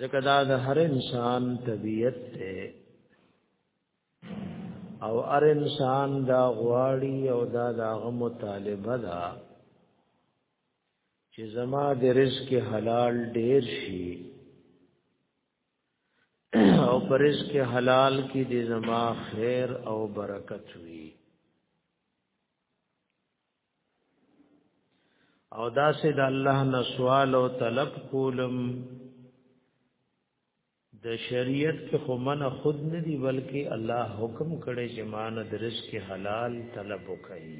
ځکه دا د هر انسان طبیعت ته او هر انسان دا غواړي او دا د هغه مطالبه ده چې زما د رزق حلال ډیر شي او پر رزق حلال کې د زما خیر او برکت وي او دا سه د الله نه سوال او طلب کولم د شریعت کې خو من خود نه دی بلکې الله حکم کړي چې مان د رزق حلال طلب وکړي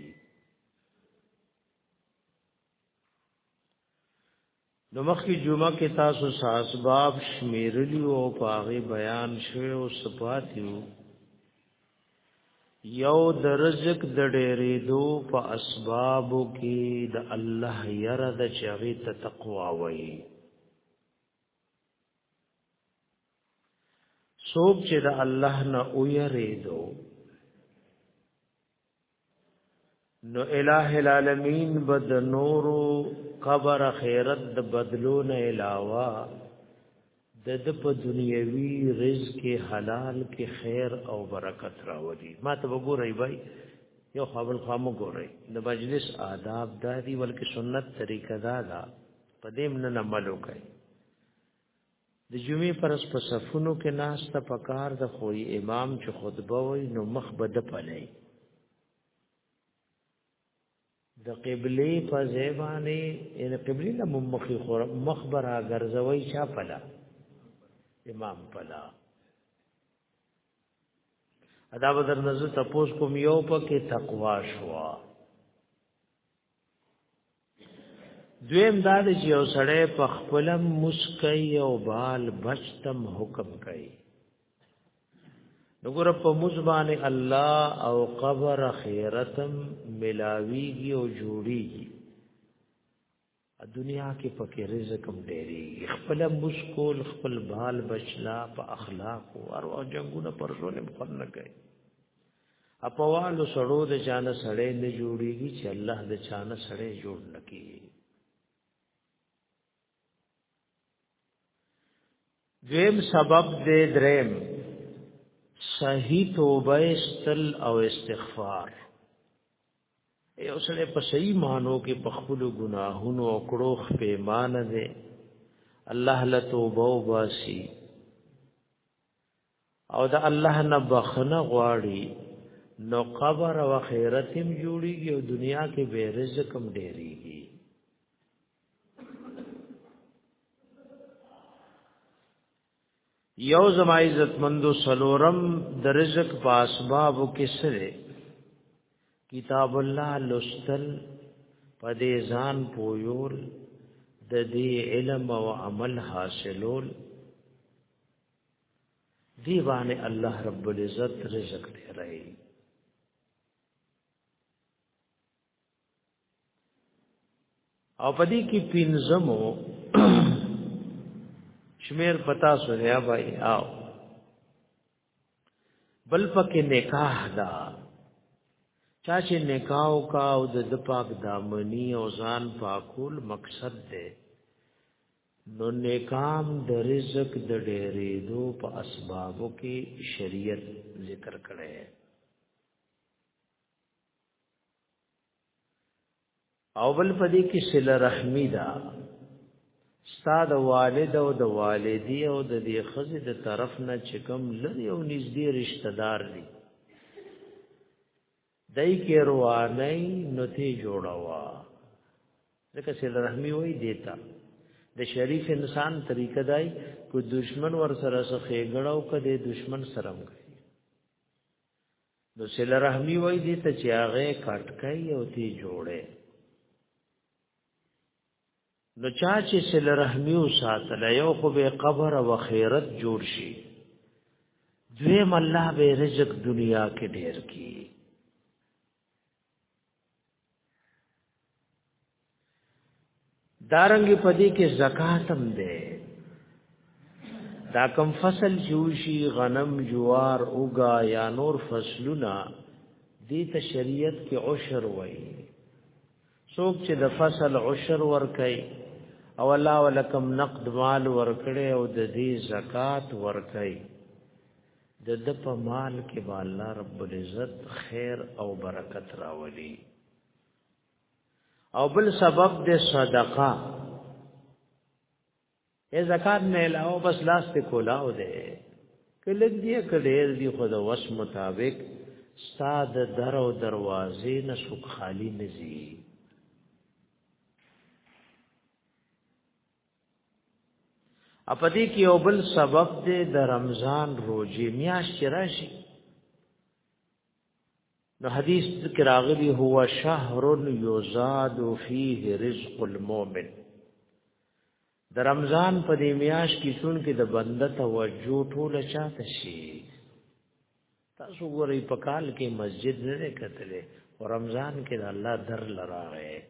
نو مخکې جمعه کې تاسو ساسباب شمیرلی او پاغه بیان شوی او صفاتیو یو د رزق د ډېرې دو په اسباب کې د الله یره د چغې ته تقوا وایي سوک چې د الله نه او یریدو نو الہ العالمین بد نورو قبر خیرت د بدلون علاوه د د په دنیوي رزق حلال کې خیر او برکت راوړي ما ته وګورئ بھائی یو خپل خام وګورئ د مجلس آداب دادی ولکه سنت طریقه دا دا پدیم نه عمل وکړي د جمعې پرس په صفونو کې ناشته پکار د خوې امام چې خطبه وای نو مخ به د پلای د قبله په زیبانه ان قبله له مخې خور مخبره ګرځوي چا پلا امام پلا ادا بدر نزو تپوس کوم یو پکې تقوا شوا دویم دا د یو سړی په خپل مسکای او بال بچتم حکم کوي نګور په مزبان الله او قبر خیرتم ملاویږي او جوړیږي دنیا کې پکې رزق هم ډېری خپل مسکول خپل بال بچلا په اخلاق او اروا جنگونه پر ژوند مخنه کوي اپوالو سړو د چانه سړې نه جوړيږي چې الله د چانه سړې جوړ نکي دویم سبب دې دریم صحیح توبه استل او استغفار یو سره په صحیح مانو کې په خپل ګناهونو او کړو خپې مان دې الله له توبه وباسي او د الله نه بخنه غواړي نو قبر او خیرت هم جوړیږي او دنیا کې به رزق هم ډیریږي یو زما عزت مندو سلورم د رزق په اسباب کې سره کتاب الله لوستل په دې ځان پویول د دې علم او عمل حاصلول دی باندې الله رب العزت رزق دی راي او پدې کې پینځمو شمیر پتا سره یا بھائی آو بل پکې نکاح دا چا چې نکاح کا او د پاک دامنی او ځان پاکول مقصد دی نو نیکام د رزق د ډېرې دو په اسبابو کې شریعت ذکر کړي او بل پدې کې صله رحمی دا استاد والد او د والدی او د دې خزې د طرف نه چکم لري او نږدې رشتہ دار دي دای کې روانه نوتی جوړوا ځکه چې رحمی وای دیتا د شریف انسان طریقه دای کو دشمن ور سره سخه غړاو کده دشمن سرم کوي نو سل رحمی وای دیتا چې هغه کټکای او تی جوړه نو چا چې سل رحمی او ساتل یو خو به قبر او خیرت جوړ شي دویم الله به رزق دنیا کې ډیر کی دارنګ پدې کې زکات هم ده دا کم فصل جوشي غنم جوار اوګا یا نور فصلونه دې ته شریعت کې عشر وایي څوک چې د فصل عشر ور کوي او الله ولکم نقد مال ور کړي او د دې زکات ور کوي د د په مال کې با الله رب العزت خیر او برکت راولي او بل سبب د صدقه اے زکات نه علاوه بس لاس ته کولاو دے کله دې کډیر دی خو د وس مطابق ساد در او دروازې نه سوک خالی نزی اپدې کې یو بل سبب دې د رمضان روزي میاش چرشي نو حدیث کې راغلی هو شهر یزاد فیه رزق المؤمن د رمضان په دې میاش کې چون کې د بنده توجه ټول چاته شي تاسو ګورئ په کال کې مسجد نه کتلې او رمضان کې د الله در لراغه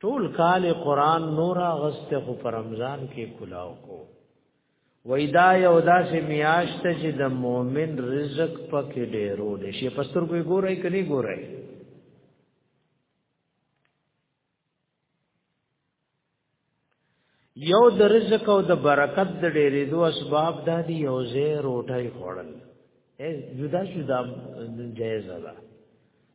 ټول کال قران نور غست خو پر رمضان کې کلاو کو وېدا یو داسې میاشت چې د مؤمن رزق پکې ډېرو دي شي پستر کوی ګورای کني ګورای یو د رزق او د برکت د ډېرې دوه اسباب د دې یو زه روټي خوړل اے جدا جدا جایز ده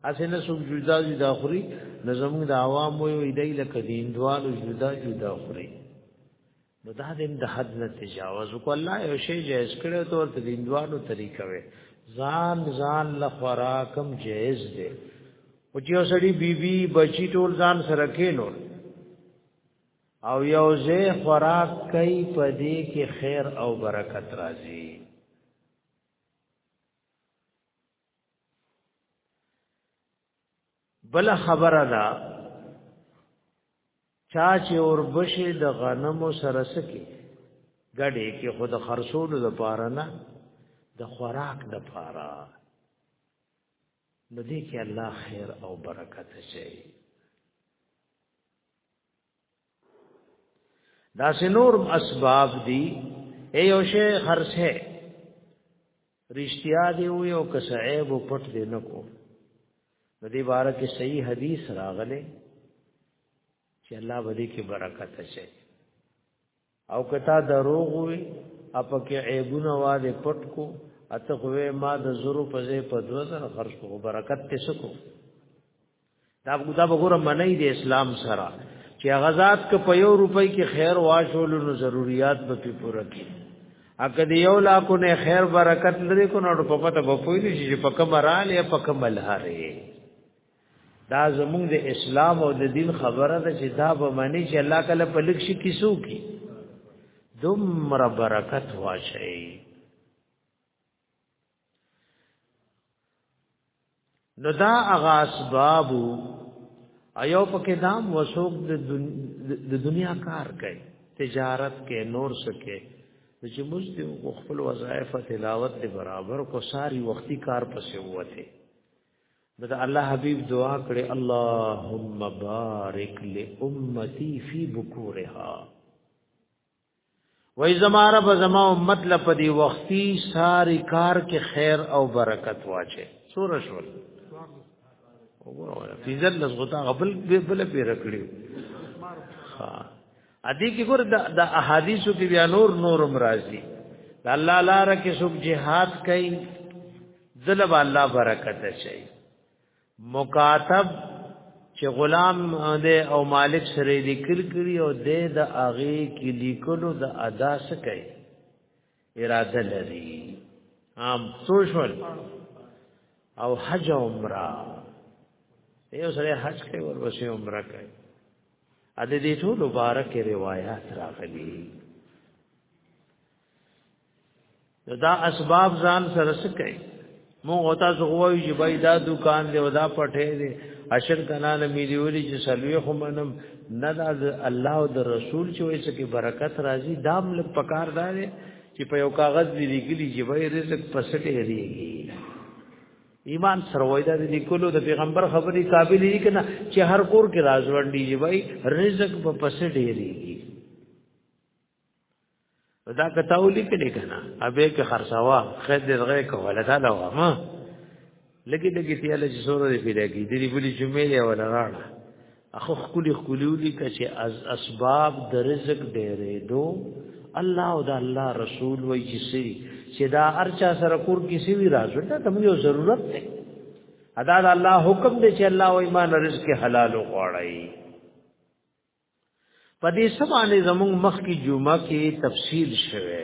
اسنه سو جدا جدا خوري نظم د عوام وي ایدای لکه دین دوالو جدا جدا خوري نو دا دیم د حد نه تجاوز کو الله یو شی جایز کړو ته ورته دین دوالو طریقه وي ځان ځان لخوراکم جایز دی او چې سړی بیبي بچی ټول ځان سره کینول او یو زه خوراک کوي په دې کې خیر او برکت راځي بل خبره ده چا چې اوربشي د غنمو سره سکی ګډې کې خود خرصولو د پاره نه د خوراک د پاره نو دې کې الله خیر او برکت شي دا سنور اسباب دی اے او شی خرڅ ہے رشتیا دی او یو کس عیب او پټ دی نه کو د دې باره کې صحیح حدیث راغله چې الله باندې کې برکت شي او کتا دروغ وي اپکه عیبونه واده پټ کو اته خوې ما د زرو په ځای په 2000 خرج کو برکت ته سکو دا بودا بغور منی د اسلام سره چې غزاد ک په یو روپۍ کې خیر واشول نو ضرورت به په پوره کی اګه دی یو لا کو نه خیر برکت لري کو نو په پته به پوي شي چې په کومه را لې په کومه لاره دا زمونږ د اسلام او د دین خبره ده چې دا به معنی چې الله کله په لک شي کیسو کی دمر برکت واشي نو دا اغا اسباب ایو پکې دام وسوک د دنیا کار کوي تجارت کې نور سکے چې موږ د خپل وظایف تلاوت برابر کو ساری وختي کار پسې وته بس الله حبيب دعا کړې اللهم بارك لامتي في بكورها وای زما رب زما امت لپدی وختي ساری کار کې خیر او برکت واچي سور شول وګوره فیزل لزغتا غبل بل پیر کړی ها ادي کې ګور د احادیثو کې بیا نور نورم راځي د الله لار کې څوک jihad کوي ذلب الله برکت شي مکاتب چې غلام دې او مالک سره لیکل کړي او دې د اغه کې لیکلو د ادا سکي اراده لري عام سوشل او حج عمره یو سره حج کوي ورپسې عمره کوي ا دې دې ټول مبارک روایت راغلي دا اسباب ځان سره سکي مو غوتا زغوي چې بای دا دکان دی ودا پټه دی اشر کنا نه مليولي چې سلوي خو منم نه دا الله او د رسول چې وایي چې برکت راځي دام لک پکار دار چې په یو کاغذ لیکلي چې بای رزق پسټه ریږي ایمان سره وای دا د نیکولو د پیغمبر خبرې قابل دي کنه چې هر کور کې راز ورډي وای رزق په پس ډېریږي دا کتاو لیکلې کنه ابه کې خرڅوا خیر دې غې کوله دا لا ما لګي لګي تیاله چې سورې پیدا کی دې بلی جمعې له ولا راړه اخو خکلی خکلیولی کچه از اسباب د رزق ډیره دو الله او د الله رسول وای چې سي چې دا ارچا سره کور کې سی وی راځو دا تم یو ضرورت دی ادا د الله حکم دی چې الله او ایمان رزق حلال غواړي په دې سمانه زموږ مخ کی جمعه کې تفصیل شوه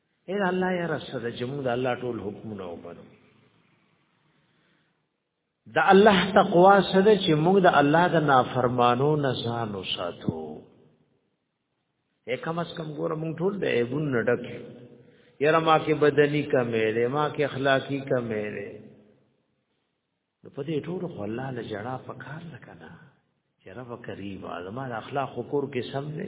اے الله یا رسول چې موږ د الله ټول حکمونه ومنو د الله تقوا سره چې موږ د الله د نافرمانو نه ځان وساتو اکم اس کم ګور موږ ټول د ایبون نډک یره ما کې بدني کمې ده ما کې اخلاقی کمې ده نو په دې ټول خو الله له جړه پکار لکنه چې رب کریم ازما د اخلاق خکور کې سم نه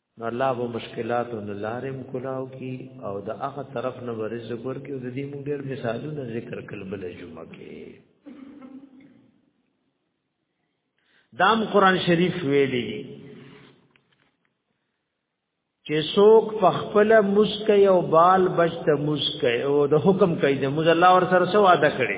نو الله به مشکلات او لارم کلاو کی او د هغه طرف نه ورزق ورکی او د دې موږ ډېر مثالونه ذکر کړل بل جمعه کې دام قران شریف ویلي چې څوک په خپل مسکه او بال بچته مسکه او د حکم کوي د مزلا ور سره سو ادا کړي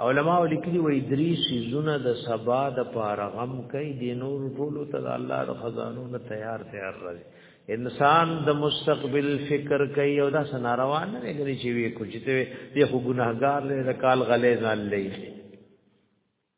علماء لیکلي وي درې سيزونه د سبا د پاره غم کوي د نور ټولو ته الله د خزانو نه تیار تیار راځي انسان د مستقبل فکر کوي او دا سناروا نه لري چې وي کوچته دی خو ګناهګار دی د کال غلې ځان لې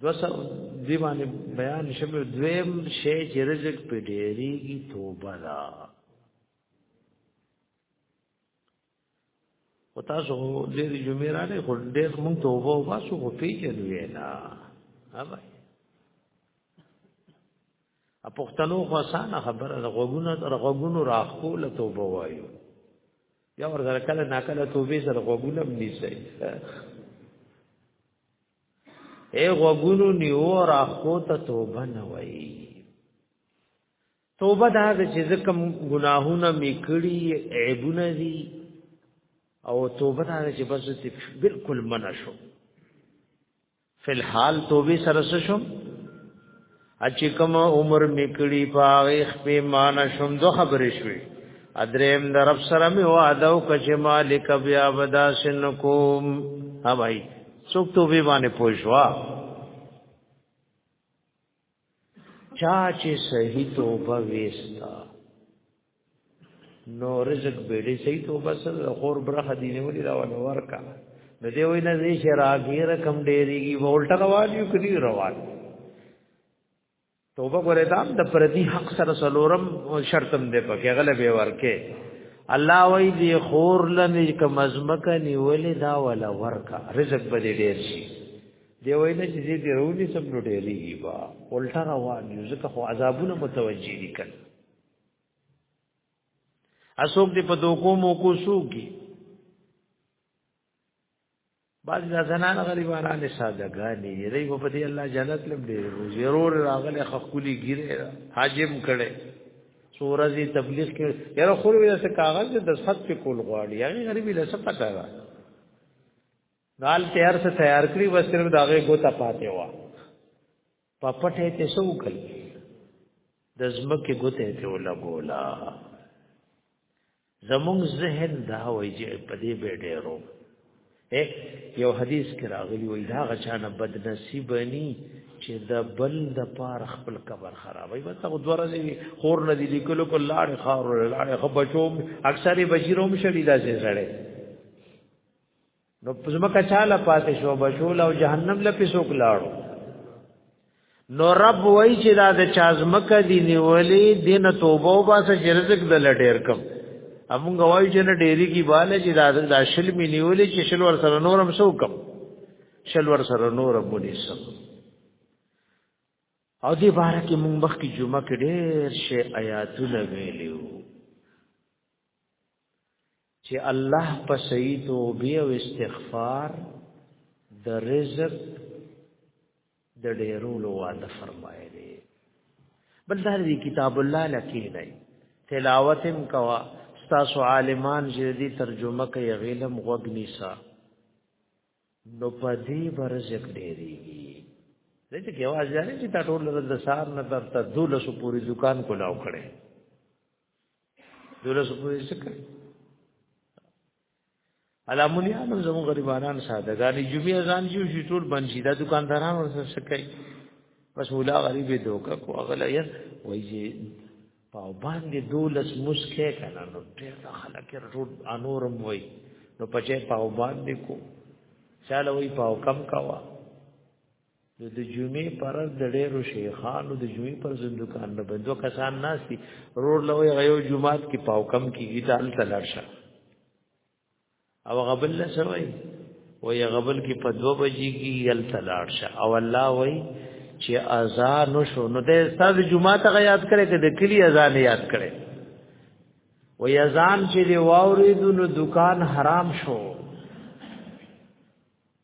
دوسه دی باندې بیان شوه دویم شی چې رزق په ډېریږي توبه ده او تاسو ډېر جمعې را نه خو ډېر مونږ توبه واسو خو پیژنو یې نه هغه ا پښتنو خو اسانه خبره ده غوګونو تر غوګونو راخو له توبه وایو یا ورته کله ناکله توبه سره غوګونو هم نیسي اے غوګونو نیو را خو ته توبه نه وای توبه دا چې زکم ګناهونه میکړي عیبونه دي او توبه دا چې بس ته بالکل منع شو فلحال توبه سره شو اچ کوم عمر میکړي پاغه خپې مان شوم دو خبرې شوې ادریم در رب سره می وعده او کچ مالک بیا ودا سن کوم ها بھائی څوک تو به باندې پوښوا چا چې صحیح توبه وستا نو رزق به دې سي تو بس خور برخه دینه ولې دا ونه ورکا نو دې وای نه دې شراګي رقم ډېریږي وولټه روان یو کړي روان توبه ګره دام د پردي حق سره سلورم شرطم دې پکې غلې به ورکه الله وای دې خور لنې کوم ازمکه نیولې دا ولا ورکا رزق به دې ډېر شي دی وای نه چې دې دې رونی سم نو ډېریږي با الټا روان یو ځکه خو عذابونه متوجي دي کړه اسوک دې په دوکو مو کو سوګي بعض د زنان غریبانه ساده غاني دی په دې الله جنت لم دې ضرور راغله خخولي ګیره حاجم کړي سورزي تبلیغ کې یره خور ویل څه کاغذ د صد په کول غواړي هغه غریبي له څه پتا ده غال تیار څه تیار کړی بس صرف داغه ګوتا پاتې و په پټه ته سو کړ د زمکه ګوته ته ولګولا زمون ذهن دا وای چې په دې به ډېرو یو حدیث کې راغلی وای دا غچانه بد نصیب ني چې د بل د پار خپل قبر خرابوي بس هغه دوه ورځې خور نه دي لیکلو کو لاړ خار لاړ خبچوم اکثره بشیروم شړی دا څه سره نو زمکه چاله پاتې شو بشول او جهنم لپی سوک لاړو نو رب وای چې دا د چا زمکه دی نیولې دین توبه او باسه چې رزق د لډیر کم امون غوای چې نه ډیری کی باله چې دا د شل می نیولې چې شل ور سره نورم سو کم شل ور سره نورم بونی سم او دی بار کې مونږ مخ کې جمعه کې ډېر شی آیاتونه ویلو چې الله په صحیح توبه او استغفار د رزق د ډیرولو وعده فرمایي دی بل دا دی کتاب الله لکی دی تلاوتم کوا تاسو عالمان چې دې ترجمه کوي غیلم غوګنی سا نو پدی برزق ډیریږي دته کې आवाज دی چې تا ټول د سار نه تر ته دولس پوری دکان کولاو کړي دوله سپوی سکه علامونی عالم زمون غریبانان ساده غالي جمعې ځان جو شي ټول بند شي دا دکانداران ورسره سکه بس مولا غریب دوکا کو اغلا یې وایي چې پاو باندې دولس مسکه کنه نو ډېر خلک ټول انورم وایي نو پچې پاو باندې کو چاله وایي پاو کم کوا نو د جمعې پر د ډېرو شیخانو د جمعې پر زندکان نه بندو کسان ناشتي رور لوي غيو جمعات کې پاو کم کیږي دال تلشه او غبل نه سوي و یا غبل کې په 2 بجې کې یل تلشه او الله وای چې اذان شو نو د استاد جمعه ته یاد کړي کې د کلی اذان یاد کړي و یا ځان چې دی واورید نو دکان حرام شو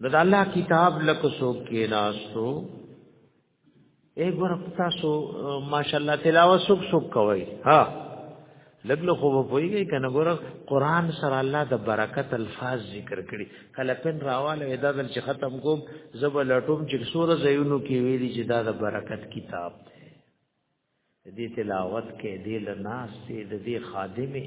نو د الله کتاب لکه څوک کې ناستو اے ګور تاسو ماشاءالله تلاوت څوک څوک کوي ها لګلو خو په پويږي کنه ګور قران سره الله د برکت الفاظ ذکر کړي کله پن راواله ادا دل چې ختم کوم زب لټوم چې سور زيونو کې ویلي چې دا د برکت کتاب دې تلاوت کې دې لناس دې دې خادمه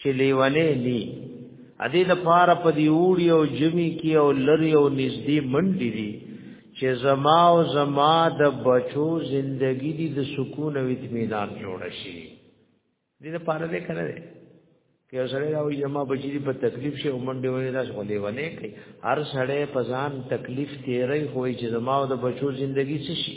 چې لیونه ني ادي د پاره په دی وړي او جمی کې او لری او نږدې منډي دي چې زما او زما د بچو زندگی دي د سکون او اطمینان جوړ شي دې د پاره دې کړه دې کې سره دا وي زما بچی دي په تکلیف شي او منډي ونه راځي خو لیونه کوي هر سړی په ځان تکلیف تیرې خوې چې زما او د بچو زندگی څه شي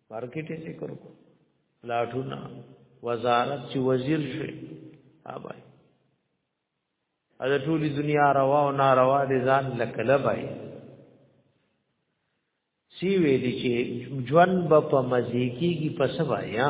مارکیټ یې ذکر کو لاټونه وزارت چې وزیر شي ابای اده ټولي دنیا روا او ناروا دي ځان لکله بای سی ویلی چې ژوند په مزیکی کی پسوایا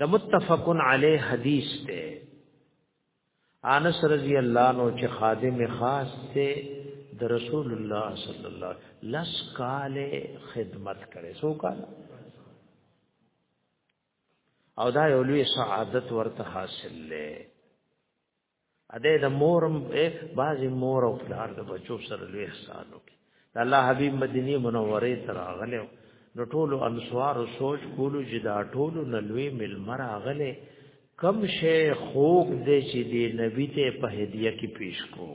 د متفقن علی حدیث ته انس رضی الله عنه چې خادم خاص ته د رسول الله صلی الله لس کال خدمت کړي سو کال او دا یو لوی سعادت ورته حاصل لې اده د مورم بعضی مور او پلار د بچو سره لوی احسان وکړي د الله حبیب مدینه منوره تر غلو نو ټول انصار او سوچ کولو چې دا ټول نلوي ملمر غلې کم شي خوګ دې چې دې نبی ته په هدیه کې پیش کو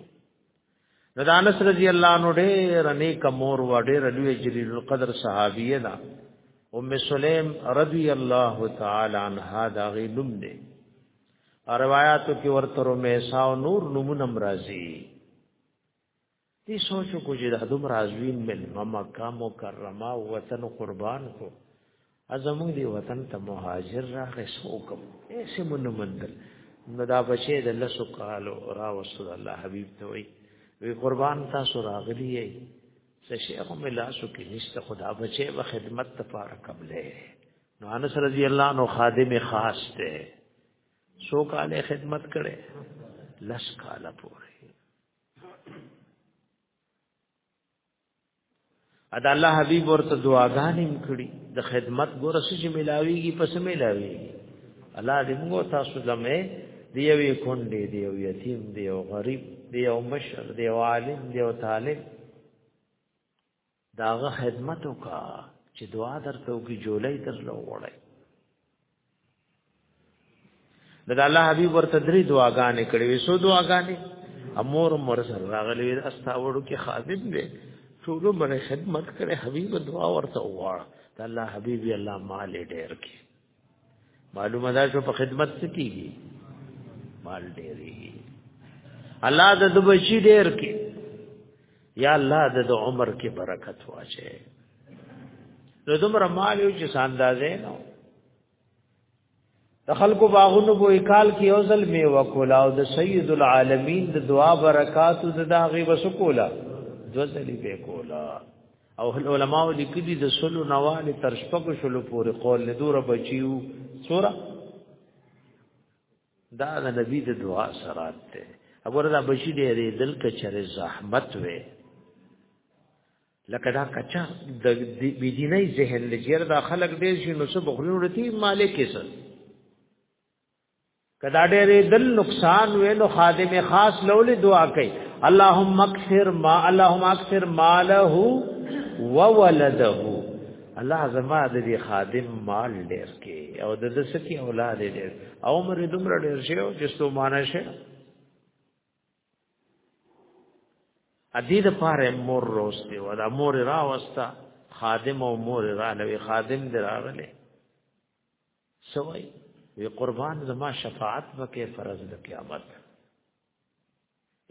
نو د انس رضی الله عنه ډېر نیک مور و ډېر لوی جلیل القدر صحابیه ده ام سلیم رضی الله تعالی عنها دا غي نوم دی روایتو کې ورته رمیسا او نور نمونه مرضی دې سوچو کو چې د دوم رازوین مل مکه مکرمه وطن قربان کو ازمون دی وطن ته مهاجر راغې سوکم ایسه مون مندل نو دا بچې د لسو کالو را وصول الله حبیب ته وی وی قربان تاسو راغلی یې څه شیخ مې لاسو کې نشته خدا بچې و خدمت ته پاره قبلې نو انس رضی الله نو خادم خاص ته سو کاله خدمت کړي لس کاله پورې ادا الله حبيب ورته دعاګانې کړې د خدمت ګور سچ ملاويږي پس ملاويږي الله دې موږ تاسو لمه دی یوې کونډې دی یو یتیم دی یو غریب دی یو مشر دی یو عالم دی یو طالب داغه خدمت وکا چې دعا درته وکي جولای تر لوړای د الله حبيب ورته درې دعاګانې کړې وې سو دعاګانې امور مر سره راغلي استاوړو کې خادم دی ټول مر خدمت کړي حبيب دعا ورته وواړه د الله حبيب الله مال ډېر کې معلومه ده چې په خدمت څه کیږي مال ډېرېږي الله د بچی ډېر کې یا الله د عمر کې برکت واچي نو دومره مال یو چې ساندازې نو د خلکو باغونو په کال کې یو ځل می وکولا او د سید العالمین د دعا برکات د داغي وسکولا دوزلی به کولا او علماء لیکلي د سلو نوال تر شپږ شلو پورې قول له دوره بچیو سوره دا د نبی د دعا سرات ته اگر دا بشی دې دې دل کې چر زحمت وې لکه دا کچا د بيدیني ذهن لجر دا خلق دې شي نو څه بخلو رتی مالک یې سر کدا ډېرې دل نقصان وې نو خادم خاص لولې دعا کوي اللهم اکثر ما اللهم اکثر ماله وولده الله زما د دې خادم مال ډیر کې او د دسکی اولاد ډیر او عمر دومره ډیر شي او جستو معنی شي ادي د پاره مور روسته ولا مور را وستا خادم او مور را لوي خادم دراغله سوي وی قربان زما شفاعت وکي فرض د قیامت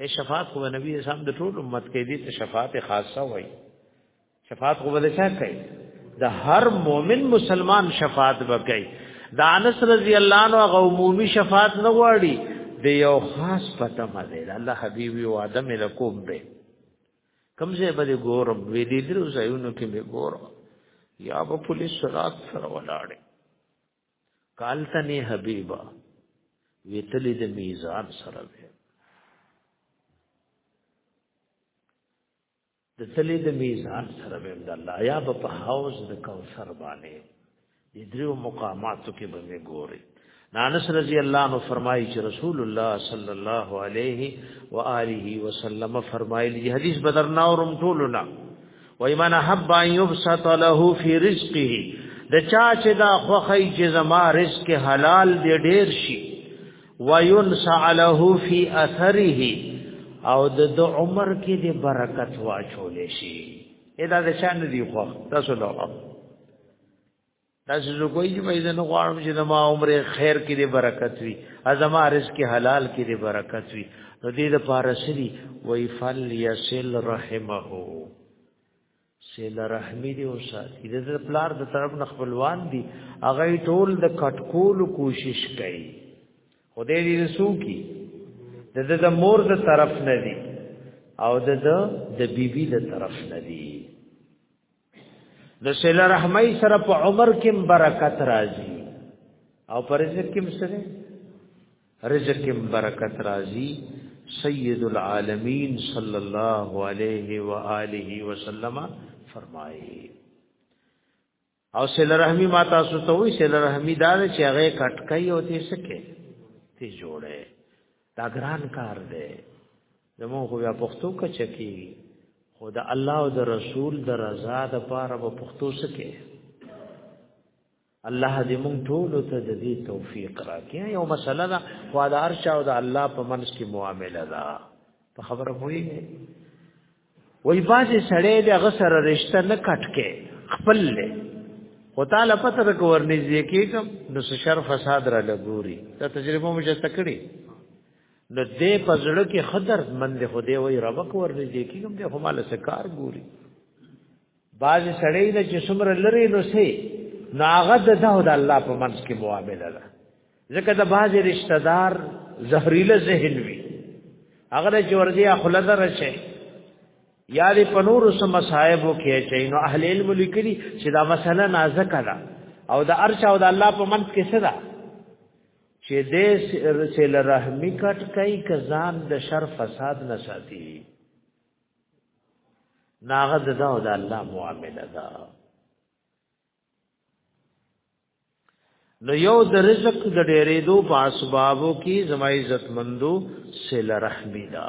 اے شفاعت خو نبی اسلام د ټول امت کې دي ته شفاعت خاصه وای شفاعت خو بل څه کوي د هر مؤمن مسلمان شفاعت وکړي د انس رضی الله عنه غو عمومي شفاعت نه غواړي د یو خاص پته مده الله حبیبي او ادم له کوم به کمزه به ګورم وی دې درو ځایونو کې به ګورم یا به پولیس رات سره ولاړې کالتنی حبیبا ویتلی د میزان سره وی د تلی د میزان سره وی د الله یا په حوض د کوثر باندې د دریو مقاماتو کې به ګوري نانس رضی الله عنه فرمایي چې رسول الله صلی الله علیه و آله وسلم فرمایلی حدیث بدرنا اورم ټولنا وای من حب ان یبسط له فی رزقه د چا چې دا خوخی چې زما رزق حلال دی ډیر شي وینسع له فی اثره او د عمر کې د برکت واچول شي ادا د شان دی خو تاسو له تاسو زه کوی چې مې نه غواړم چې د ما عمر خیر کې دې برکت وي ازما رزق حلال کې دې برکت وي نو دې د پارسري وای فل یسل رحمه سیل رحمی دی او ساتي د پلار د طرف نه خپلوان دي هغه ټول د کټکول کوشش کوي خدای دې رسو کی د د مور د طرف نه دي او د د بیبي د طرف نه دي د سیل رحمای سره په عمر کې برکت راځي او پر رزق کې سره رزق کې برکت راځي سید العالمین صلی الله علیه و آله وسلم فرمایي او سیل رحمی ما تاسو ته وی سیل رحمی دار چې هغه کټکای او تیسکه تی جوړه دا ګران کار دی زمون خو بیا پښتو کچ کیږي خو د الله او د رسول د رضا د پاره په پښتو سکه الله دې مونږ ټول ته د دې توفیق راکړي یو مسله ده خو د هر چا او د الله په منځ کې معامله ده په خبره پوي وای باسي سړې د غسر رشتہ نه کټ کې خپل له او تعالی پته د کورنۍ ځکه کوم نو شر فساد را لګوري دا تجربه مو جته کړی نو دې پزړه کې خطر مند خو دې وای رب کو ور دې کې کوم دې خو مال سکار ګوري باز سړی نه چې سمره لري نو سي نو هغه د ده د الله په منځ کې معامله ده ځکه د باز رشتہ دار زهريله ذهن وي هغه چې ورځي اخله درشه یا دې په نور سم صاحب وکي چې نو اهل علم لیکلي چې دا مسله نازکه ده او دا ارشا او د الله په منځ کې څه ده چې دې سل رحمی کټ کوي کزان د شر فساد نه ساتي ناغه د دا د الله معامله ده نو یو د رزق د ډېرې دو په اسبابو کې زما عزت مندو سل رحمی ده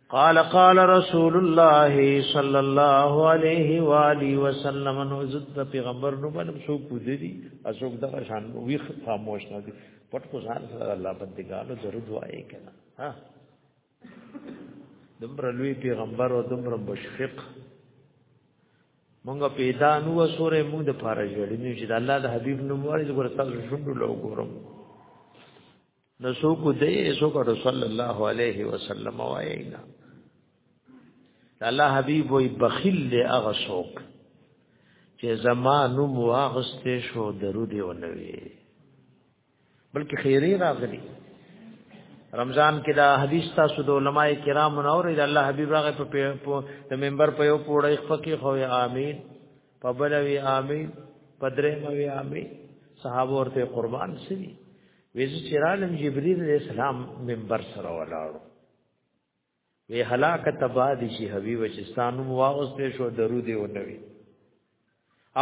قال قال رسول الله صلی الله علیه و آله وسلم نو عزت پیغمبر نو باندې سو کو دي اسوک دا شان وی خاموش نه دي پټ کو ځان سره الله بندګانو درود وایي کنه ها دمر لوی پیغمبر او دمر مشفق مونږه پیدا نو سورې مونږ د فارج وړي نو چې الله د حبیب نو موري زګور تاسو شوندو لو ګورم نو سو کو دې سو کو صلی الله علیه وسلم واینا الله حبیب وی بخیل له هغه څوک چې زمانو مواغسته شو درود ونوي بلکې خیری راغلی رمضان کې دا حدیث تاسو د علما کرام نور د الله حبیب راغه په د منبر په یو پوړی خفقي خو امين په بلوي امين په درې مو امين صحابه ورته قربان سي ویزه چې رالم جبريل عليه السلام منبر سره ولاړو وی هلاک تباد شي حبيب چې ستانو واغست شو درود یې ونوي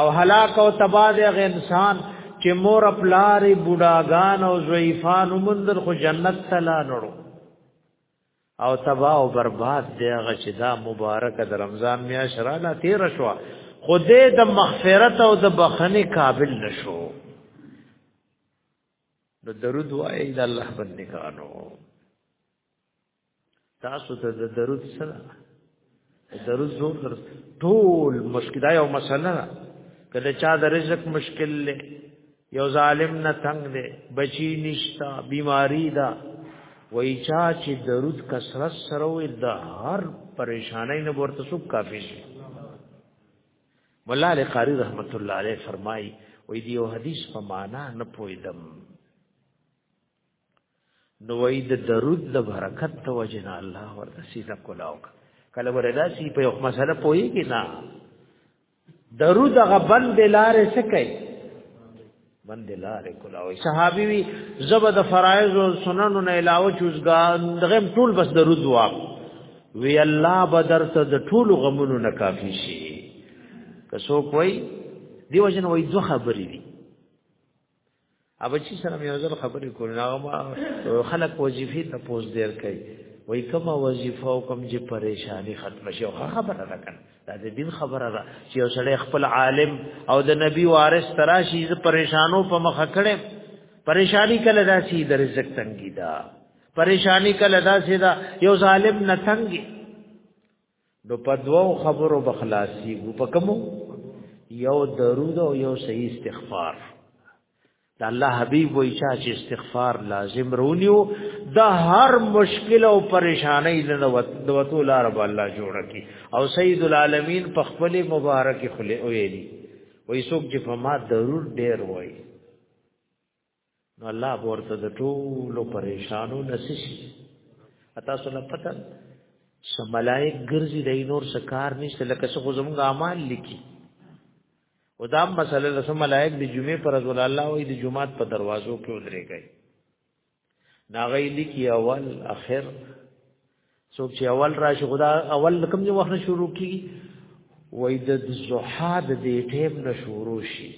او هلاک او تباد غ انسان چې مور پلاری بوډاګان او ضعیفان مندر خو جنت تلا نړو او تبا او برباد دی غ چې دا مبارک د رمضان میا شراله تیر شو خدای د مغفرت او د بخنه قابل نشو نو درود وایي د الله بندګانو تاسو ته د درود سره درود زور در ټول مشکل یو مسله ده کله چا د رزق مشکل له یو ظالم نه تنگ دی بچی نشتا بیماری دا وای چا چې درود کثرت سره وي د هر پریشانای نه ورته سو کافی شي مولا علی قاری رحمت الله علیه فرمایي وې دیو حدیث په معنا نه پویدم نو وې د درود د برکت ته وجنا الله ورته سیده کولاو کله وردا سی په یو مسله پوي کې نه درود غبن بلاره سکه من دې لارې کولاوي صحابي وي زبر د فرایض او سننو نه علاوه چوزګان دغه ټول بس د رضوا وی الله بدر ته د ټول غمونو نه کافي شي که څوک وای دیو جن وای دوه خبرې دي اوبه چې سره یو ځل خبرې کول نه خلک وظیفه ته پوز دیر کوي وای کومه وظیفه او کوم چې پریشانی ختم شي خو خبره راکنه دا د دین خبره ده چې یو سړی خپل عالم او د نبی وارث تراشی ز پریشانو په مخ کړي پریشانی کله داسي د رزق تنګی دا پریشانی کله داسي دا یو ظالم نه تنګي نو په دوو خبرو بخلاصي په کوم یو درود او یو صحیح استغفار د الله حبيب وای چا چې استغفار لازم رونیو د هر مشکل او پریشانای د وتو لار به الله جوړ کی او سید العالمین په خپل مبارک خله ویلی وای څوک چې په ما ضرور ډیر وای نو الله ورته د ټولو پریشانو نسشي اتا سره پته سملای ګرځي د نور سکار نشته لکه څنګه زموږ اعمال لیکي او دا مسله لسم ملائک د جمعې پر ورځ الله او د جمعات په دروازو کې ودرېږي ناغې لیکي اول اخر څوک چې اول راشي خدا اول کوم ځای وخت شروع کی وای د زحا د دې ټیم نه شروع شي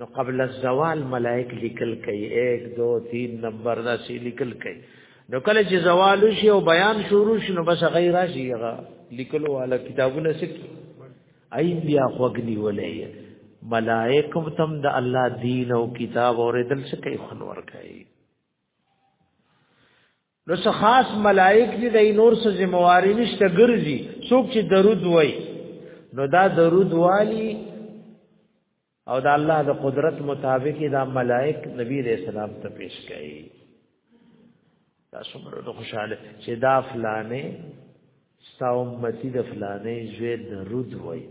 نو قبل الزوال ملائک لیکل کوي 1 2 3 نمبر دا سی لیکل کوي نو کله چې زوال شي او بیان شروع شي نو بس غیر راشي هغه لیکلو والا کتابونه سک اي بیا خوګنی ولې ملائک تم د الله دین او کتاب اوریدل سکه خنور کوي نو څه خاص ملائک دي د نور څه ذمہواری نشته ګرځي څوک چې درود وای نو دا درود والی او دا الله د قدرت مطابق دا ملائک نبی علیہ السلام ته پیش کړي دا څومره خوشاله چې دا فلانه ستا امتی د فلانه زوی درود وای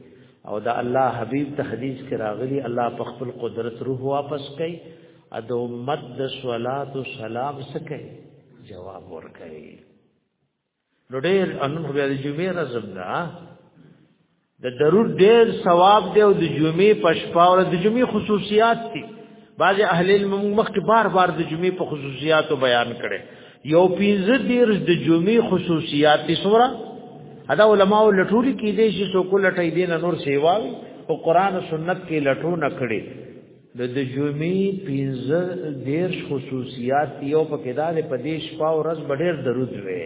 او دا الله حبیب ته حدیث کې راغلی الله په خپل قدرت روح واپس کړي ا د امت د صلات او سلام سکه جواب ورکړي نو ډېر انن خو بیا د جمعې رزم دا د درود ډیر ثواب دی او د جمعې په شپه او د جمعې خصوصیات دي بعض اهل علم مخکې بار بار د جمعې په خصوصیاتو بیان کړي یو پینځه دیر د جمعې خصوصیات دي سورا ادا علماء لټوري کې دي چې څوک لټای دین نور سیوا او قران او سنت کې لټو نه کړي د د جمعې پینځه دیر خصوصیات یو په کې دا په دې شپه او ورځ ډېر درود وي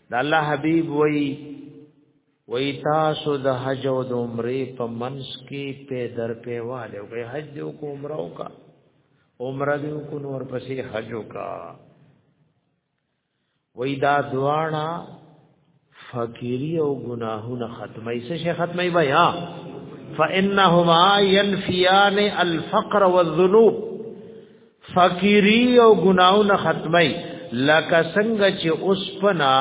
د الله حبيب وای وای تاسو د حج او د عمره په منس کې په در په والي او حج او کو عمره او کا عمره دې کو نور پسې حج او کا وای دا دواړه فقيري او گناهونه ختمي څه شي ختمي بیا فانهما ينفيان الفقر والذنوب فقيري او ګناونه ختمي لکه څنګه چې اوسپنا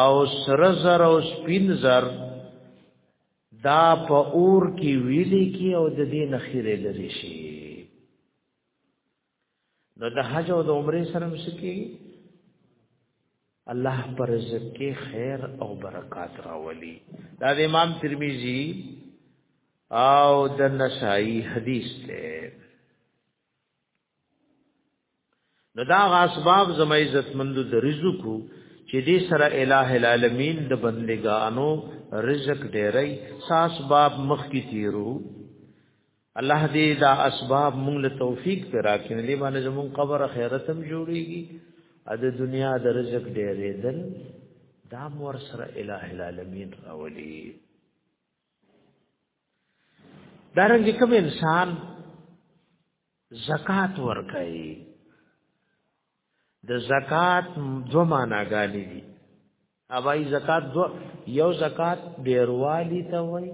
او سرزر او سپینزر دا په اور کې ویلې کې او د دې نخیره لري شي نو د حج او د عمره سره مسکی الله پر رزق کې خیر او برکات راولي دا د امام ترمذی او د نسائی حدیث ته نو دا اسباب زما عزت مند د رزقو چې دې سره الٰه العالمین د بندګانو رزق ډېرې ساس باب مخ کی تیرو الله دې دا اسباب مونږ له توفیق پر راکړي دې باندې زمون قبر خیرت هم جوړيږي ا د دنیا د رزق ډېرې دل دا مور سره الٰه العالمین راولي دارنګه کوم انسان زکات ورکړي د زکات دو معناګانې دي اوای زکات دو یو زکات بیروالی ته وای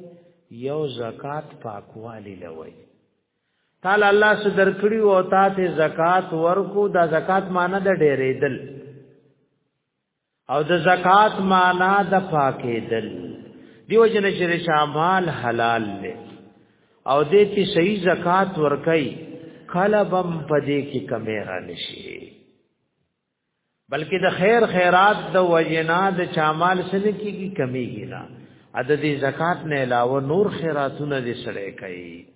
یو زکات پاکوالی لوي تعالی الله سو درکړي او تاسو زکات ورکو دا زکات معنی د ډېرېدل او د زکات معنا د پاکې دل دیو جن چې شامال حلال دی او دې چې صحیح زکات ورکای کله بم پدې کې کمې را نشي بلکې د خیر خیرات د وجنا د چامال سره کېږي کمیږي نه عدد زکات نه علاوه نور خیراتونه دې سره کوي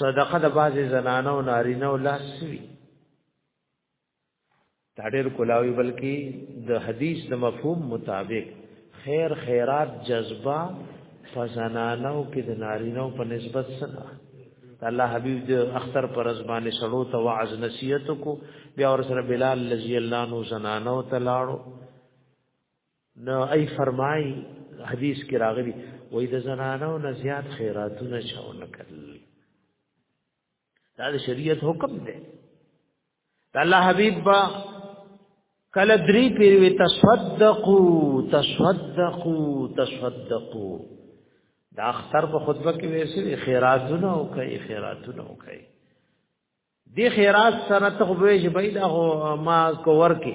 صدقه د بعضې زنانو نارینه او لاسوي دا ډېر کولاوي بلکې د حدیث د مفهوم مطابق خیر خیرات جذبه فزنانو کې د نارینو په نسبت سره الله حبیب د اختر پر ځبانه سړو ته وعظ نصیحت کو بیا ور سره بلال رضی الله نو زنانو ته لاړو نو ای فرمای حدیث کې راغلی وای د زنانو نه زیات خیراتونه چاونه کړل دا د شریعت حکم دی دا الله حبیب با کله درې پیروي تصدقو تصدقو تصدقو دا اختر په خطبه کې ویسي خیراتونه او کوي خیراتونه او کوي دی خیرات سره ته خو به جبای دا ما کور کې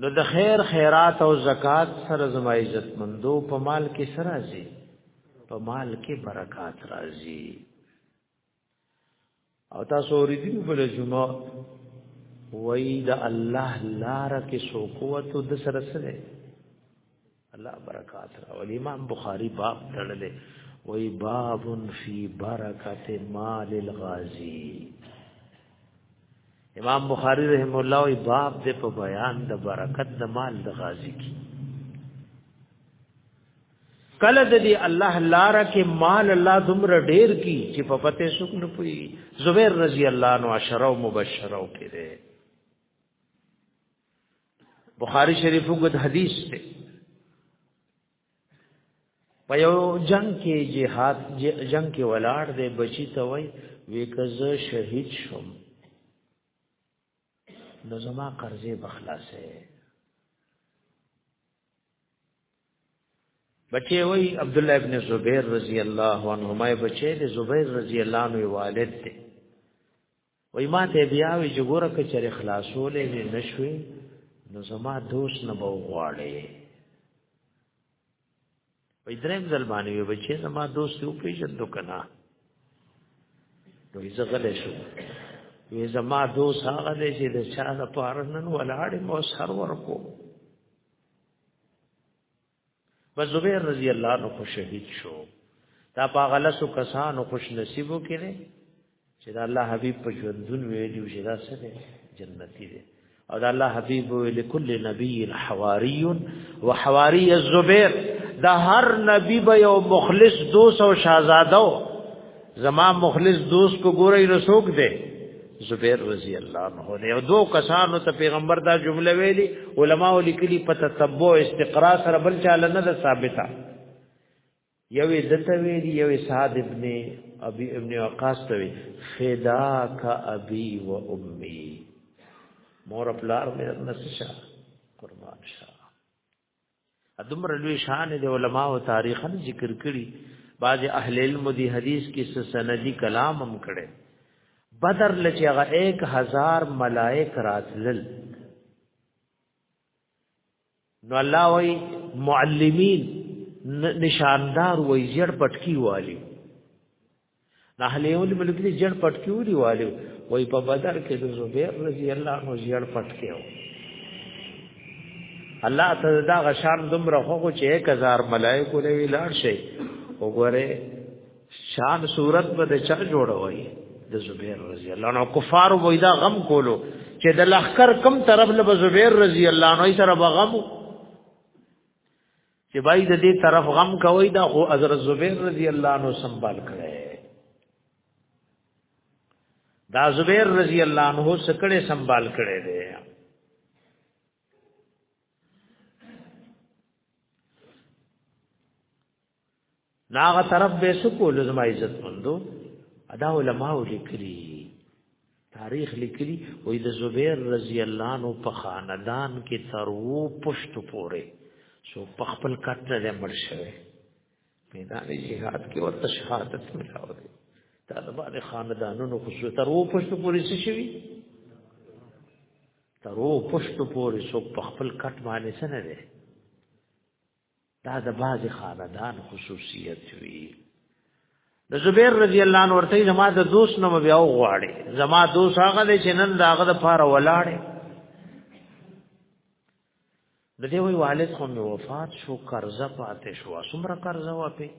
نو د خیر خیرات او زکات سره زما عزت مندو په مال کې سره راځي په مال کې برکات راځي او تاسو ورېدل په جمعه وای د الله لار کې سو قوت د سره سره الله برکات او امام بخاری باب تړلې وای باب فی برکت مال الغازی امام بخاری رحم الله وای باب دې په بیان د برکت د مال د غازی کی کله د دې الله لار کې مال الله زمره ډیر کی چې په پته شک نه پوي زبیر رضی الله عنه عشره مبشره کې ده بخاری شریف وګد حدیث ته په یو جنگ کې جهاد جنگ کې ولاړ دی بچی ته وای وکز شهید شوم نو زما قرضې بخلاصه بچي وای عبد الله ابن زبیر رضی الله عنهما بچي دی زبیر رضی الله عنه والد دی وای ما ته بیا وی چې ګوره که چېرې خلاصولې نه نشوي نو زما دوست نه به وغواړي وای دریم ځل باندې وی بچې زما دوست یو پیژندو کنه نو یې زغلې شو وی زما دوست هغه دې چې د چا د پاره نن ولاړې مو سر ورکو په زبیر رضی الله عنه خو شهید شو دا په غلسو کسانو خوش نصیبو کې نه چې دا الله حبیب په ژوندون ویلو چې دا څه دی جنتی دی او دا الله حبیب ویل کل نبی حواری و حواری الزبیر دا هر نبی به یو مخلص دوست او شاهزاده زما مخلص دوست کو ګورې رسوک دی زبیر رضی الله عنه دی او دو کسانو ته پیغمبر دا جمله ویلي علما ولیکلي په تتبع استقرا سره بل چاله نه ثابته یوې دته ویلي یوې سعد ابن ابي ابن وقاص ته وی فداک ابي و امي مور خپل ارمه نسشه قربان شه ادمر لوی شان د علما او تاریخ ذکر کړي بعض اهل علم دی حدیث کې سندي کلام هم کړي بدر لچې هغه 1000 ملائک راتلل نو الله وای معلمین نشاندار وای زړ پټکی والی نحلیول ملګری جړ پټ کیو دی والو وای په بدر کې د زبیر رضی الله عنه جړ پټ کیو الله ته دا غشان دومره هغه چې 1000 ملائکه له ویلار شي وګوره شان صورت به د چا جوړوي د زبیر رضی الله عنه کفار وای دا غم کولو چې د لخر کم طرف له زبیر رضی الله عنه سره بغمو چې بای د دې طرف غم کوي دا خو حضرت زبیر رضی الله عنه سنبال کړي دا زبیر رضی الله عنه سکړې سنبال کړي دي ناغه طرف به سکو لزما عزت مندو ادا علماء لیکلی تاریخ لیکلی وې د زبیر رضی الله عنه په خاندان کې تر وو پښت پورې سو په خپل کټ نه مړ شوی میدان جهاد کې ورته شهادت ملاو دی طالبان خاندانونو خو تر وو پښت پورې څه شوی تر وو پښت پورې سو په خپل کټ باندې سره دی دا د باز خاندان خصوصیت وی د زبیر رضی الله عنه ورته زما د دوست نوم بیا وغواړي زما دوست هغه دی چې نن داغه د پاره ولاړې د دې وی والد خو مې وفات شو قرضه پاتې شو څومره قرضه وپی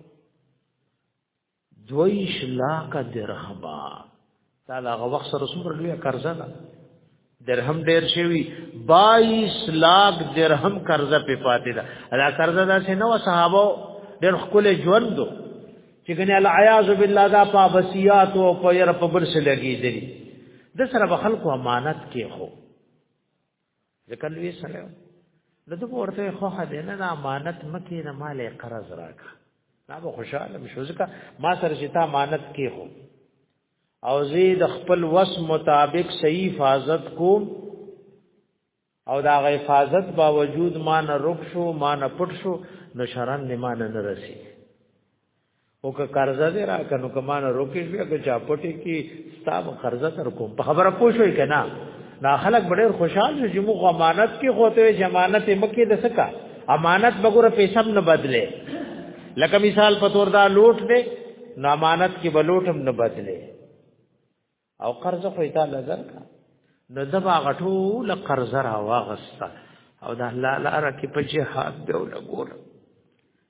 دویش لاکه درهما دا هغه وخت سره څومره لوی قرضه ده درهم ډیر شوی 22 لاک درهم قرضه په پاتې ده دا قرضه دا څه نو صحابه ډیر خپل ژوند چې کنه العیاذ بالله دا پابسیات او په ير په برسه لګیدلی د سره خلکو امانت کې هو ځکه لوی سره نو ته ورته خو هدا نه امانت مکه نه مال قرض راکا دا به خوشاله مشو ځکه ما سره چې تا امانت کې هو او زه د خپل وس مطابق صحیح حفاظت کوم او دا غ حفاظت باوجود ما نه رک شو ما نه پټ شو نو شرم نه ما نه رسی او که قرضه دې را کنو کمان روکې بیا که چا پټي کې ستاب قرضه تر کوم په خبره پوه شوې کنا نا خلک ډېر خوشحال شو چې موږ امانت کې خوته ضمانت مکه د سکا امانت بګوره پیسې نه بدله لکه مثال په تور دا لوټ دې نو امانت کې بلوټم نه بدله او قرض خو یې تعالی درکا نو دبا غټو ل قرض را واغستا او د الله لپاره کې په جهاد دی او لګور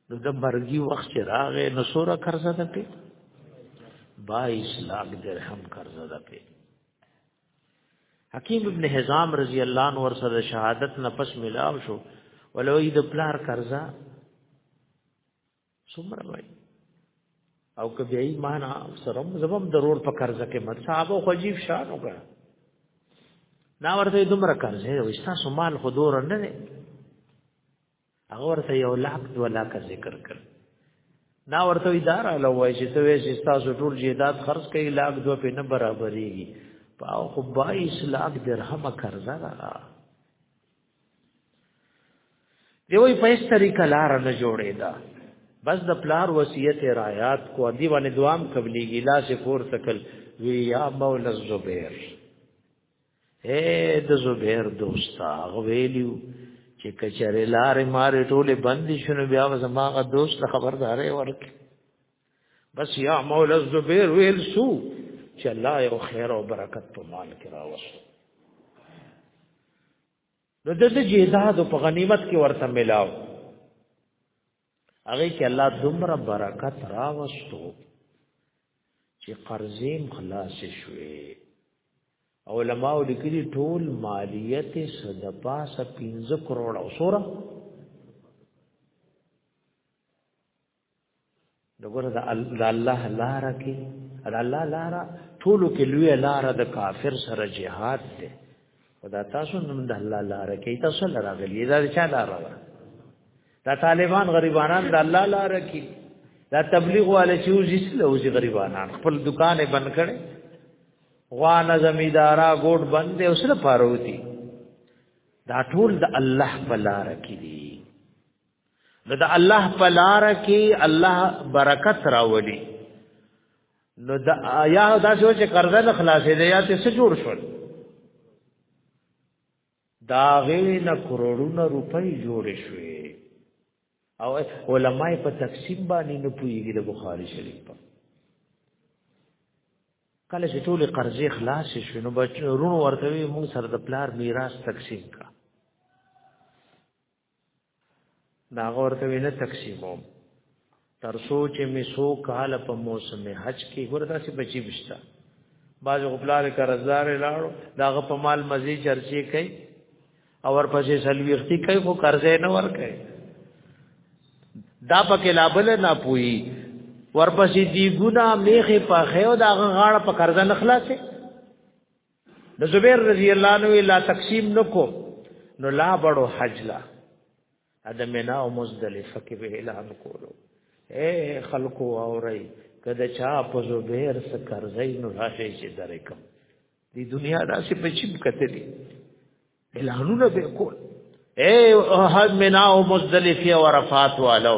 نو د مرګي وخت راغې نو سوره قرض ده په 22 لاکھ درهم قرض ده په حکیم ابن حزام رضی الله عنه ور سره شهادت نفس ملاو شو ولوی د پلار قرضا څومره وای او که بیا ایمان سره زبم ضرور په قرض کې مر صاحب خو عجیب شان وکړ نا ورته دومره قرض دی وستا سومال خو دور نه دی هغه ورته یو لاک دو لاک ذکر کړ نا ورته اداره لوي چې ته وې چې تاسو ټول جیدات خرج کړي لاک دو په نه برابرېږي او خو 22 لاک درهم قرضه را دی وای په اس طریقه لار نه جوړې دا بس د پلار وصیت رایات کو دی باندې دوام قبلېږي لا سي فور تکل وی یا مولا الزبیر اے د زبیر دوستا غویلیو چې کچره لار مارې ټوله بند شونه بیا زماغه دوست خبردارې ورکې بس یا مولا زبیر ویل سو چې الله یو خیر او برکت په مال کې راوستو نو د دې جهاد په غنیمت کې ورته ملاو هغه کې الله دومره برکت راوستو چې قرضیم خلاص شوي علماء لیکلي ټول مالیت صدقه 15 کروڑ او سوره دغه د الله لار کې د الله لار ټولو کې لوی لار د کافر سره جهاد دی او دا تاسو نن د الله لار کې تاسو لار غلی دا چا لار ده دا طالبان غریبانان د الله لار کې دا تبلیغ والے چې وځي له وځي غریبانان خپل دکان بند کړي غوانه زمیدارا ګوډ بند دی اوس نه پاروتی دا ټول د الله په لار کې دي نو د الله په لار کې الله برکت راولي نو دا یا دا شو چې قرض نه خلاصې دی یا څه جوړ شول دا غین کروڑونه روپۍ جوړ شوې او علماء په تقسیم باندې نه پويږي د بخاری شریف په کله چې ټول قرضې خلاص شوه نو بچو رونو ورته موږ سره د پلار میراث تقسیم کا دا ورته وینه تقسیموم تر سوچ می سو کال په موسم حج کې وردا سي بچي بشتا باز غبلار قرضدار لاړو داغه په مال مزي چرچي کوي او ورپسې سلويختي کوي خو قرضې نه ور کوي دا پکې لابل نه پوي ورپسې دی ګنا میخه په خیو داغه غاړه په قرض نه خلاصي د زبیر رضی الله عنه لا تقسیم نکو نو لا بڑو حج لا ادم نه او مزدلفه کې به اعلان کولو اے خلقو اوري کده چا په زبیر څخه قرضې نو راځي چې درکم دی دنیا داسې په چیب کته دي اعلانونه به کول اے احد منا او مزدلفه او عرفات والو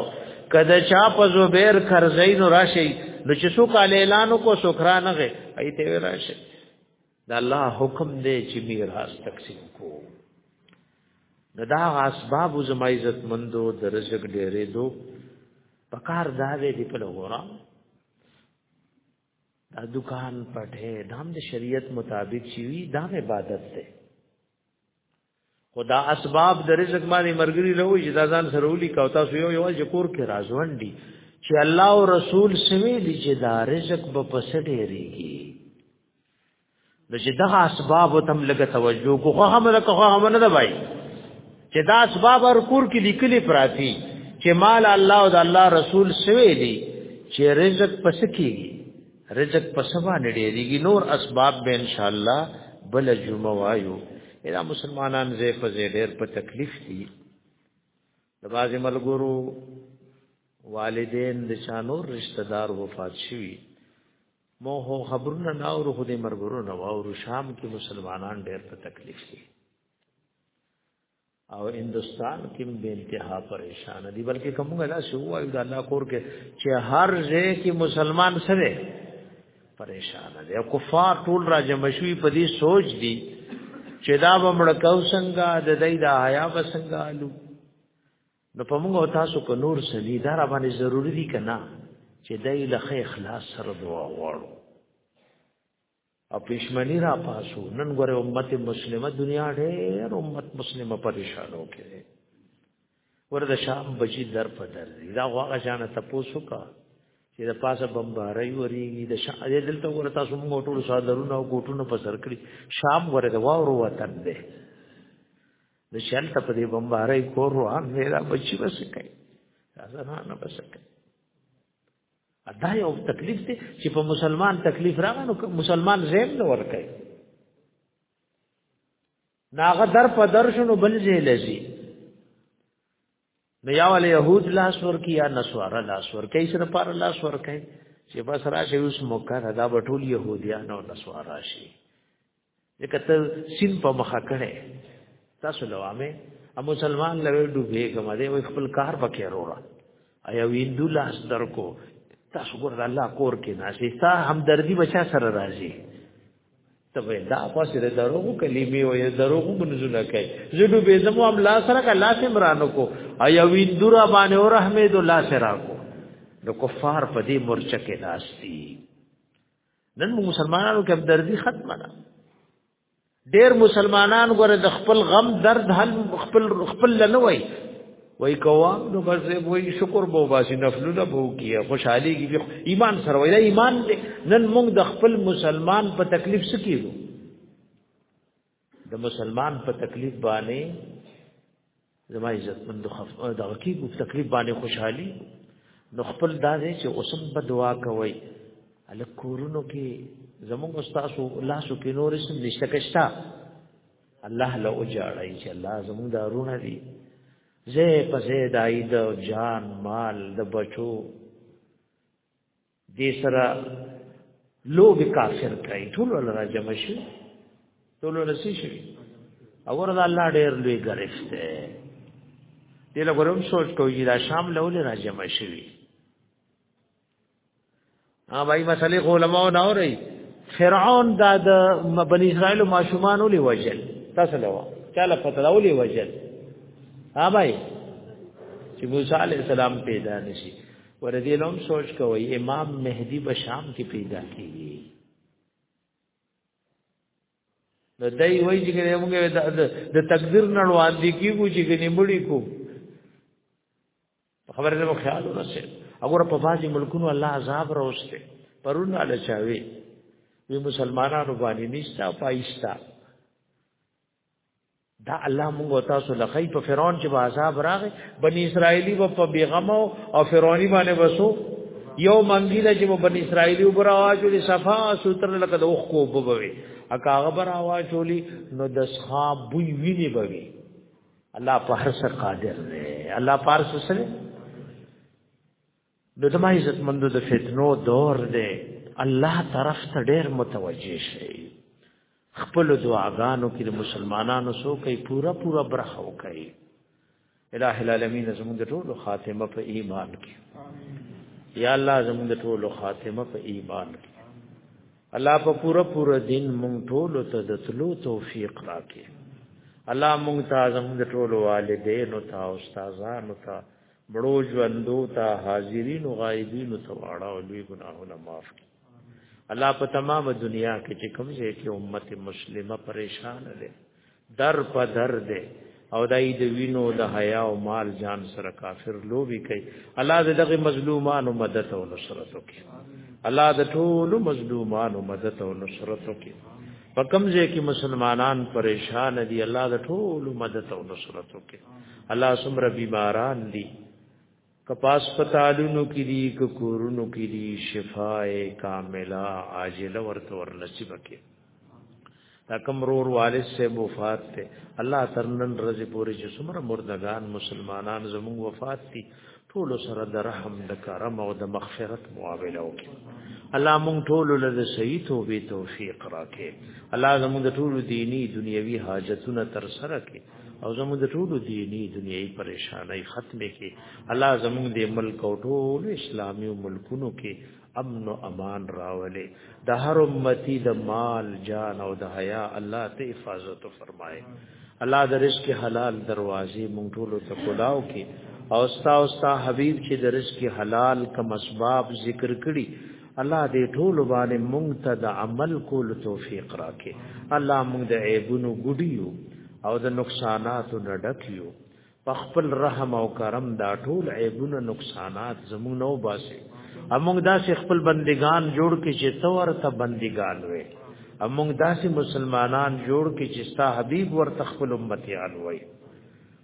کده چا په زبیر کرزین راشي نو چې څوک اعلان کو سوکرا نه غي ایته راشي دا الله حکم دی چې میراث تقسیم کو دا دا اسباب زما عزت مندو درزګ ډېرې دو پکار دا دې په لورا دا دکان پټه دام د شریعت مطابق شي وي دا عبادت ده خدا اسباب د رزق باندې مرګري لوي چې دا ځان سره ولي کا تاسو یو یو جکور کې راځوان دي چې الله او رسول سوي دي چې دا رزق به پسټه ریږي نو چې دغه اسباب تم لګ توجه کو خو هم لکه خو هم نه وای چې دا اسباب ور کور کې لیکلي پراتی چې مال الله او د الله رسول سوي دي چې رزق پس کیږي رزق پس باندې ډېریږي نور اسباب به ان شاء الله بل جمعه وایو دا مسلمانان زې په زې ډېر په تکلیف دي د بازي ملګرو والدین د چانور رشتہ دار وفات شوي مو هو خبرونه نه اورو خو دې مرګرو نه واورو شام کې مسلمانان ډېر په تکلیف دي او هندستان کې به انتها پریشان دي بلکې کومه لا شو وایو د الله کور کې چې هر ځای کې مسلمان سره پریشان دي او کفار ټول را جمع شوي په دې سوچ دي چې دا بمړکاو څنګه د دې د حیا بسنګالو نو په موږ او تاسو کو نور سلی دا را باندې ضروری دي کنا چې دای له اخلاص سره دعا غواړو او پښمنی را پاسو نن غره امت مسلمه دنیا ډېر امت مسلمه پریشانو کې ورته شام بچی در په در دا هغه شان ته پوسو کا چې د پاسه بمباري وريږي د شام دلته ورته تاسو موږ ټول صادرونه او ګوټونه په سر کړی شام ورته واورو وطن دی نو شل ته په دې بمبارای کور روان دی دا بچی بس کوي دا زنانه بس کوي ادا یو تکلیف دی چې په مسلمان تکلیف راغی نو مسلمان زیم نه ور کوي ناغه در په در شنو بل ځای لذي نو یا ول يهود لاس ور کی یا نسوار لاس ور کی سره پر لاس ور کی چې بس راشي اوس موقع دا بټول يهوديان او نسوار راشي لکه ته سین په مخه کړي تاسو لوامه ا مسلمان لوي ډوبه کوم دی وي خپل کار پکې وروړه ایا ویندو لاس درکو تاسو ګور الله کور کې ناشې تا همدردی بچا سره راځي ته وې دا خاصه د دروغ کلمې وې دروغ بنځونه کوي زه ډو به زمو هم لا سره کا لا سمرانو کو ایا وی دور باندې او رحمت الله سره کو نو کفار په دې مرچه کې ناشتي نن مسلمانانو کې همدردي ختمه ده ډېر مسلمانان غره د خپل غم درد حل خپل خپل نه وای وای کوام نو بس وای شکر بو باسي نفلونه بو کیه خوشحالي کی ایمان سره وای ایمان دې نن موږ د خپل مسلمان په تکلیف سکیو د مسلمان په تکلیف باندې زما عزت مند خف د غکی په تکلیف باندې خوشحالي نو خپل دازې چې اوسم په دعا کوي الکورونو کې زموږ استاد لاسو کې نور اسم نشته کښتا الله له اجاړای چې الله زموږ دا رونه دي زه په زه دای د جان مال د بچو دې سره لوګ کافر کړي ټول را جمع شي ټول رسی شي اور دا الله ډېر لوی ګرفته دې له ګورم سوچ کوی دا شام له ولې را جمع شي ها بھائی مسئلے خو علماء نه اوري فرعون دا د بنی اسرائیل ماشومان ولې وجل تاسو لوا چاله پته ولې وجل ها بھائی چې موسی علی السلام پیدا نشي ورته لوم سوچ کوي امام مهدی به شام کې پیدا کیږي نو دای وای چې موږ د تقدیر نړوان دي کیږي چې نیمړي کو خبره دې خیال ورسې وګوره په بازي ملکونو الله عذاب راوسته پرونه له چاوي وی مسلمانانو باندې نشتا پایستا دا الله موږ تاسو لخی په فرعون چې عذاب راغی بنی اسرائیلی و په بیغم او فرعونی باندې وسو یو منګی د چې بنی اسرائیلی وبر आवाज ولې صفا سوتر لکه د اوخ کو بوبوي اکاغه بر आवाज ولې نو د صحاب بوی ویني بوي الله په هر څه قادر دی الله په هر څه سره د دما عزت مندو د فتنو دور دی الله طرف ته ډیر متوجه شي خپل دعاګانو کې د مسلمانانو سو کوي پورا پورا برخه وکړي الہ العالمین زموږ د ټولو خاتمه په ایمان کې یا الله زموږ د ټولو خاتمه په ایمان کې الله په پوره پوره دین مونږ ټول ته د تلو توفیق راکړي الله مونږ ته زموږ ټول والدین او تا استادان او تا بڑو ژوندو تا حاضرین او غایبین او تواړه او لوی ګناهونه معاف کړي الله په تمام دنیا کې چې کوم ځای کې امت مسلمه پریشان ده در په در دی او دای د وینو د حیا او مال جان سره کافر لوبي کوي الله دې دغه مظلومانو مدد او نصرت وکړي الله د ټول مظلومانو مدد او نصرت وکړي په کوم ځای کې مسلمانان پریشان دي الله د ټول مدد او نصرت وکړي الله سمره بیماران دي که پاسپتالونو کې دي که کورونو کې دي شفای کامله عاجله ورته ورنصیب کې دا کوم رور والد سے وفات ته الله ترنن رضی پوری چې څومره مردگان مسلمانان زموږ وفات دي ټول سره د رحم د کرم او د مغفرت معامله وکړي الله مونږ ټول له صحیح توبې توفیق راکړي الله زموږ د ټول دینی دنیوي حاجتونه تر سره کړي او زموږ د ټولو دینی دنیوي پریشانای ختمه کې الله زموږ د ملک او ټول اسلامي ملکونو کې امن او امان راولې د هر امتی د مال جان او د حیا الله ته حفاظت فرمایي الله د رزق حلال دروازې مونږ ټول ته خداو کې او ستا او ستا حبیب چې د رزق حلال کوم اسباب ذکر کړي الله دې ټول باندې مونږ ته د عمل کول توفیق راکې الله مونږ د عیبونو ګډیو او د نقصاناتو نه ډکیو په خپل رحم او کرم دا ټول عیبونه نقصانات زموږ نو باسي اموږ داسې خپل بندگان جوړ کې چې تو ورته بندگان وي اموږ داسې مسلمانان جوړ کې چې ستا حبيب ورته خپل امتيان وي